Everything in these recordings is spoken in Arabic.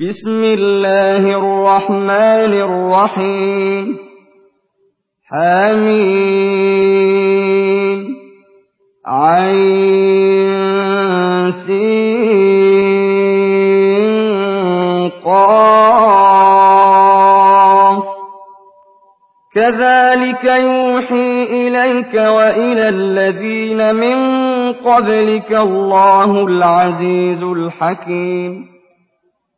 بسم الله الرحمن الرحيم. حميم. عين سين كذلك يوحي إليك وإلى الذين من قبلك الله العزيز الحكيم.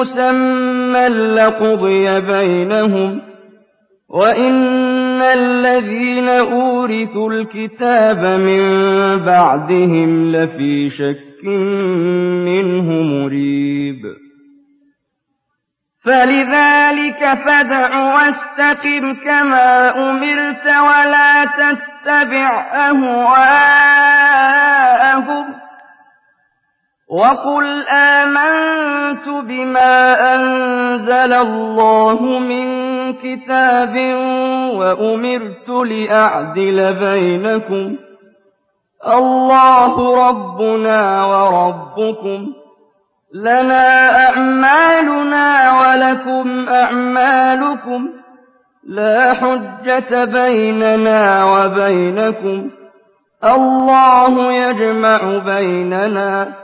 مسمى لقضي بينهم وإن الذين أورثوا الكتاب من بعدهم لفي شك منه مريب. فلذلك فادع واستقم كما أمرت ولا تتبع أهواءهم وَقُلْ آمَنتُ بِمَا أَنزَلَ اللَّهُ مِن كِتَابٍ وَأُمِرْتُ لِأَعْدِلَ بَيْنَكُمْ ۖ اللَّهُ رَبُّنَا وَرَبُّكُمْ لَنَا أَعْمَالُنَا وَلَكُمْ أَعْمَالُكُمْ لَا حُجَّةَ بَيْنَنَا وَبَيْنَكُمْ ۖ اللَّهُ يَجْمَعُ بَيْنَنَا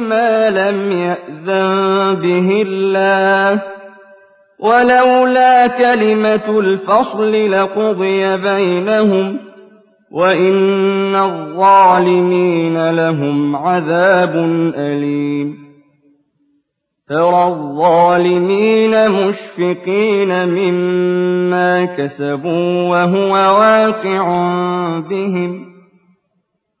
مَا لَمْ يَأْذَن بِهِ اللَّهُ ۚ. وَلَوْلَا كَلِمَةُ الْفَصْلِ لَقُضِيَ بَيْنَهُمْ ۗ وَإِنَّ الظَّالِمِينَ لَهُمْ عَذَابٌ أَلِيمٌ. تَرَى الظَّالِمِينَ مُشْفِقِينَ مِمَّا كَسَبُوا وَهُوَ وَاقِعٌ بِهِمْ ۗ.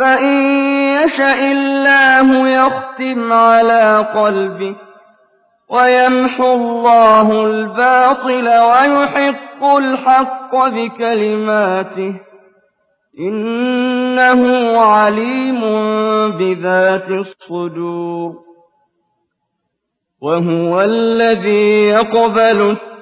فَإِن يَشَإِ اللَّهُ يَخْتِمْ عَلَىٰ قَلْبِكَ وَيَمْحُ اللَّهُ الْبَاطِلَ وَيُحِقُّ الْحَقَّ بِكَلِمَاتِهِ إِنَّهُ عَلِيمٌ بِذَاتِ الصُّدُورِ وَهُوَ الَّذِي يَقْبَلُ التَّوْبَةَ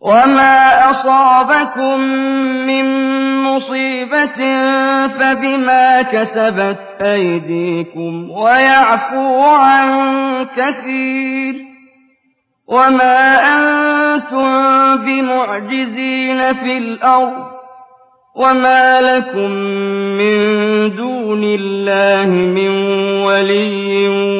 وَمَا أَصَابَكُم مِّن مُّصِيبَةٍ فَبِمَا كَسَبَتْ أَيْدِيكُمْ وَيَعْفُو عَن كَثِيرٍ وَمَا أَنتُم بِمُعْجِزِينَ فِي الْأَرْضِ وَمَا لَكُم مِّن دُونِ اللَّهِ مِن وَلِيٍّ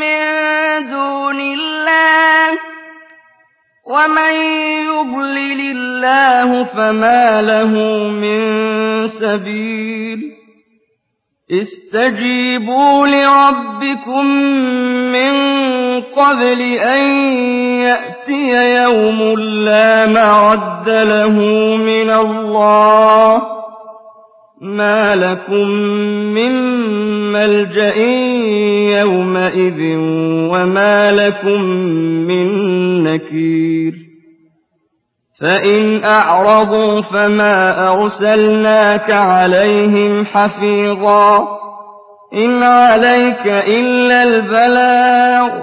مِّن دُونِ اللَّهِ ۗ وَمَن يُضْلِلِ اللَّهُ فَمَا لَهُ مِن سَبِيلٍ اسْتَجِيبُوا لِرَبِّكُم مِّن قَبْلِ أَن يَأْتِيَ يَوْمٌ لَّا مَرَدَّ لَهُ مِنَ اللَّهِ ۚ مَا لَكُم مِّن مَّلْجَإٍ يَوْمَئِذٍ وَمَا لَكُم مِّن نَّكِيرٍ فَإِنْ أَعْرَضُوا فَمَا أَرْسَلْنَاكَ عَلَيْهِمْ حَفِيظًا ۖ إِنْ عَلَيْكَ إِلَّا الْبَلَاغُ ۗ